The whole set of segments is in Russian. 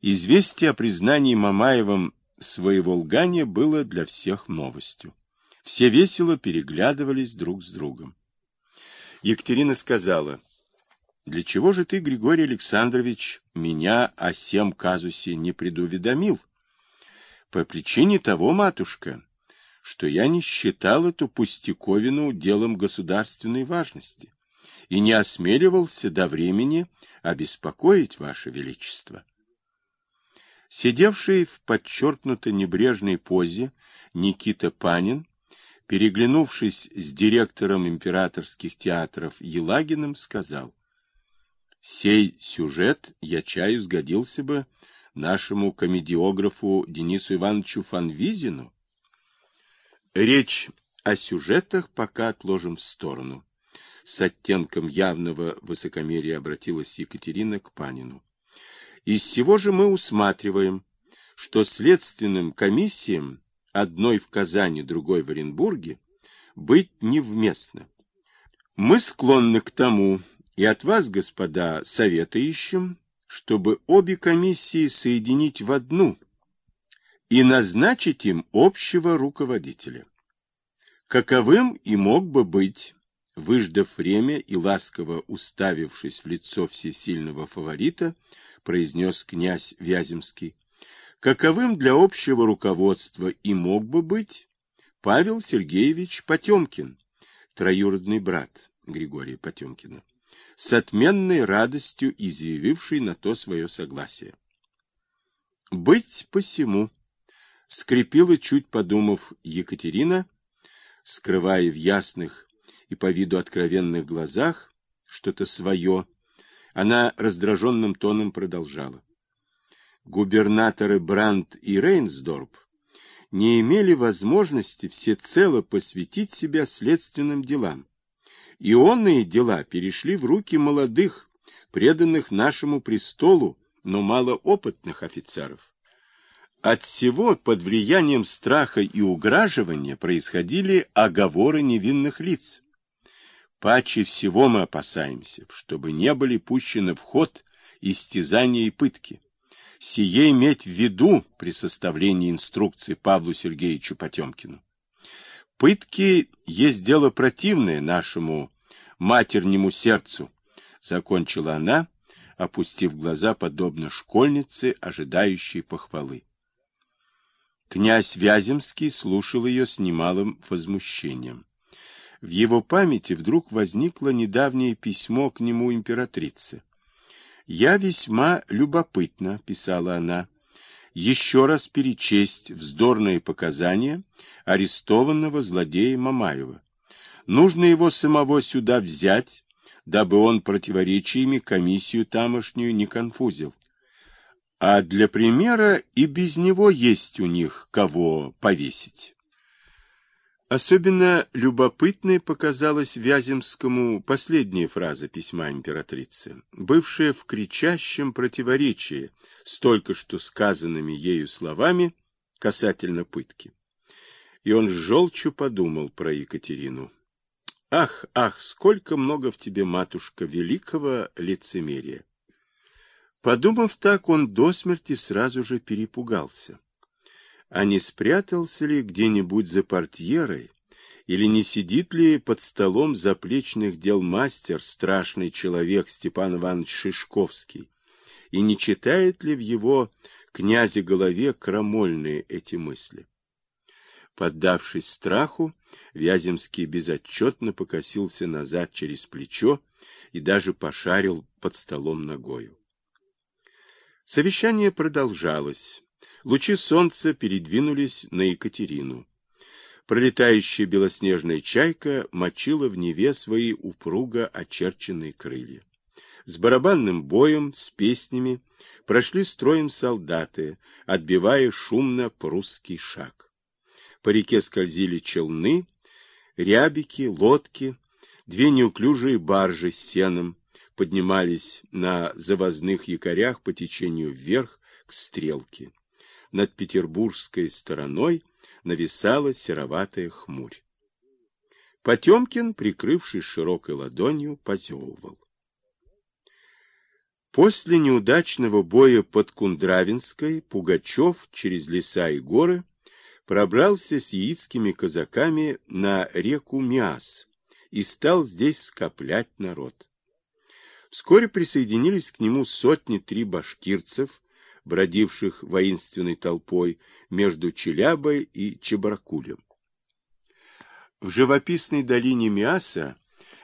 Известие о признании Мамаевым своего лгания было для всех новостью. Все весело переглядывались друг с другом. Екатерина сказала, «Для чего же ты, Григорий Александрович, меня о сем казусе не предуведомил?» «По причине того, матушка, что я не считал эту пустяковину делом государственной важности и не осмеливался до времени обеспокоить ваше величество. Сидевший в подчеркнуто небрежной позе Никита Панин, переглянувшись с директором императорских театров Елагиным, сказал, «Сей сюжет, я чаю, сгодился бы нашему комедиографу Денису Ивановичу Фанвизину, Речь о сюжетах пока отложим в сторону. С оттенком явного высокомерия обратилась Екатерина к Панину. Из всего же мы усматриваем, что следственным комиссиям, одной в Казани, другой в Оренбурге, быть невместно. Мы склонны к тому, и от вас, господа, совета ищем, чтобы обе комиссии соединить в одну и назначить им общего руководителя. Каковым и мог бы быть, выждав время и ласково уставившись в лицо всесильного фаворита, произнес князь Вяземский, каковым для общего руководства и мог бы быть Павел Сергеевич Потемкин, троюродный брат Григория Потемкина, с отменной радостью изъявивший на то свое согласие. «Быть посему», — скрепила, чуть подумав, Екатерина, — скрывая в ясных и по виду откровенных глазах что-то свое, она раздраженным тоном продолжала. Губернаторы Брандт и Рейнсдорп не имели возможности всецело посвятить себя следственным делам. Ионные дела перешли в руки молодых, преданных нашему престолу, но малоопытных офицеров. От всего под влиянием страха и уграживания происходили оговоры невинных лиц. Паче всего мы опасаемся, чтобы не были пущены в ход истязания и пытки. Сие иметь в виду при составлении инструкции Павлу Сергеевичу Потемкину. Пытки есть дело противное нашему матернему сердцу, закончила она, опустив глаза, подобно школьнице, ожидающей похвалы. Князь Вяземский слушал ее с немалым возмущением. В его памяти вдруг возникло недавнее письмо к нему императрицы. «Я весьма любопытна», — писала она, — «еще раз перечесть вздорные показания арестованного злодея Мамаева. Нужно его самого сюда взять, дабы он противоречиями комиссию тамошнюю не конфузил. А для примера и без него есть у них кого повесить. Особенно любопытной показалась Вяземскому последняя фраза письма императрицы, бывшая в кричащем противоречии с только что сказанными ею словами касательно пытки. И он с желчью подумал про Екатерину. Ах, ах, сколько много в тебе, матушка, великого лицемерия! Подумав так, он до смерти сразу же перепугался. А не спрятался ли где-нибудь за портьерой, или не сидит ли под столом заплечных дел мастер, страшный человек Степан Иванович Шишковский, и не читает ли в его князе голове крамольные эти мысли? Поддавшись страху, Вяземский безотчетно покосился назад через плечо и даже пошарил под столом ногою. Совещание продолжалось. Лучи солнца передвинулись на Екатерину. Пролетающая белоснежная чайка мочила в Неве свои упруго очерченные крылья. С барабанным боем, с песнями прошли строем солдаты, отбивая шумно прусский шаг. По реке скользили челны, рябики, лодки, две неуклюжие баржи с сеном, поднимались на завозных якорях по течению вверх к стрелке. Над петербургской стороной нависала сероватая хмурь. Потемкин, прикрывшись широкой ладонью, позевывал. После неудачного боя под Кундравинской Пугачев через леса и горы пробрался с яицкими казаками на реку Миас и стал здесь скоплять народ. Вскоре присоединились к нему сотни-три башкирцев, бродивших воинственной толпой между Челябой и Чебаркулем. В живописной долине Миаса,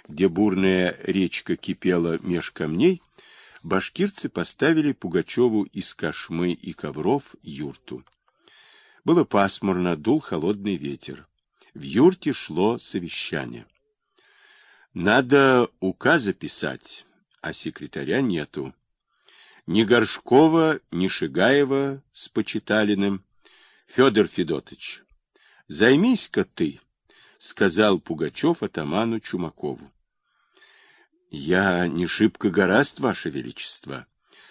где бурная речка кипела меж камней, башкирцы поставили Пугачеву из кошмы и ковров юрту. Было пасмурно, дул холодный ветер. В юрте шло совещание. Надо указ писать, а секретаря нету. Ни Горшкова, ни Шигаева с Почиталиным. Федор Федотович, займись-ка ты, сказал Пугачев атаману Чумакову. Я не шибко гораст, ваше величество,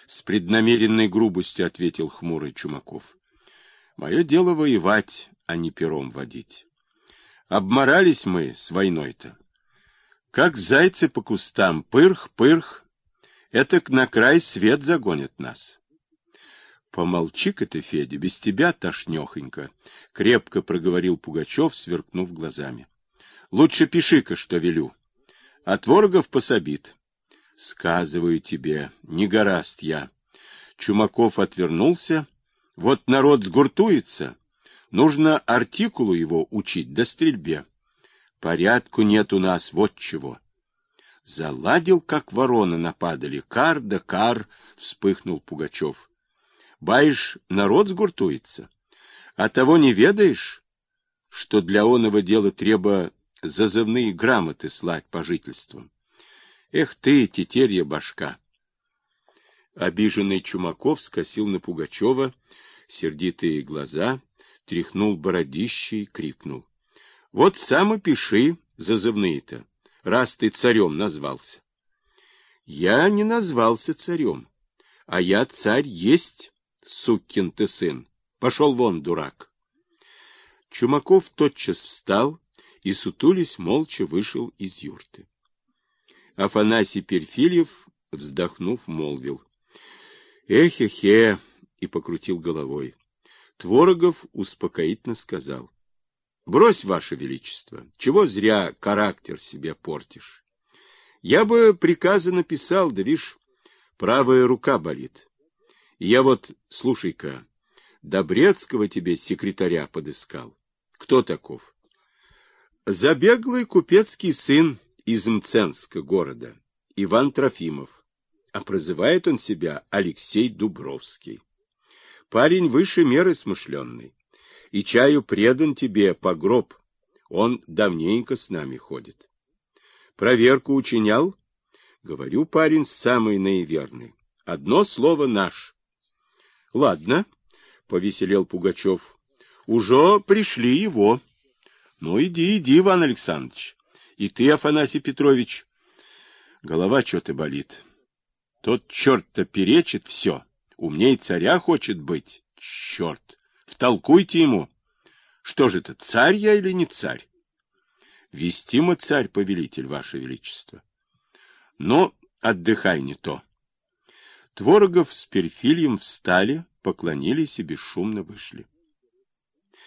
с преднамеренной грубостью ответил хмурый Чумаков. Мое дело воевать, а не пером водить. Обморались мы с войной-то. Как зайцы по кустам, пырх-пырх, это на край свет загонит нас. Помолчи-ка ты, Федя, без тебя тошнехонько, крепко проговорил Пугачев, сверкнув глазами. Лучше пиши-ка, что велю а Творогов пособит. Сказываю тебе, не гораст я. Чумаков отвернулся. Вот народ сгуртуется. Нужно артикулу его учить до стрельбе. Порядку нет у нас, вот чего. Заладил, как вороны нападали. Кар да кар, вспыхнул Пугачев. Баишь, народ сгуртуется. А того не ведаешь, что для оного дела треба зазывные грамоты слать по жительствам. Эх ты, тетерья башка! Обиженный Чумаков скосил на Пугачева сердитые глаза, тряхнул бородищей, крикнул. — Вот сам и пиши, зазывные-то, раз ты царем назвался. — Я не назвался царем, а я царь есть, сукин ты сын. Пошел вон, дурак. Чумаков тотчас встал, и, сутулись, молча вышел из юрты. Афанасий Перфильев, вздохнув, молвил. «Эхе-хе!» и покрутил головой. Творогов успокоительно сказал. «Брось, Ваше Величество, чего зря характер себе портишь? Я бы приказы написал, да вишь, правая рука болит. Я вот, слушай-ка, Добрецкого тебе секретаря подыскал. Кто таков? Забеглый купецкий сын из Мценска города, Иван Трофимов, а прозывает он себя Алексей Дубровский. Парень выше меры смышленный, и чаю предан тебе по гроб, он давненько с нами ходит. Проверку учинял? Говорю, парень самый наиверный. Одно слово наш. Ладно, повеселел Пугачев. Уже пришли его. Ну, иди, иди, Иван Александрович. И ты, Афанасий Петрович. Голова что-то болит. Тот черт-то перечит все. Умней царя хочет быть. Черт! Втолкуйте ему. Что же это, царь я или не царь? Вестимо царь-повелитель, ваше величество. Но отдыхай не то. Творогов с Перфильем встали, поклонились и бесшумно вышли.